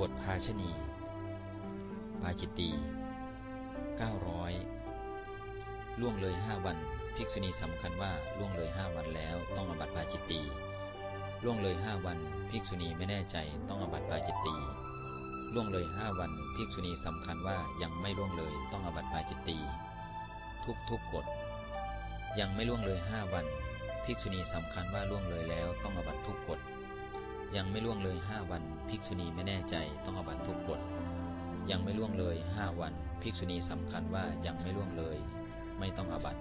บทภาชณีปาจิตตี900 ล่วงเลยห้าวัน ภิกษุณีสำคัญว่าล่วงเลยห้าวันแล้วต้องอบัติปาจิตตีล่วงเลยห้าวัน ภิกษุณีไม่แน่ใจต้องอบัติปาจิตตีล่วงเลยห้าวัน ภิกษุณีสำคัญว่ายังไม่ล่วงเลยต้องอบัติปาจิตตีทุกทุกกฎยังไม่ล่วงเลยห้าวัน ภิกษุณีสำคัญว่าล่วงเลยแล้วต้องอบัติทุกกฎ ไม่ล่วงเลยห้าวัน ภิกษุณีไม่แน่ใจต้องอบัตทุกกฎยังไม่ล่วงเลยห้าวัน ภิกษุณีสำคัญว่ายังไม่ล่วงเลย ไม่ต้องอบัต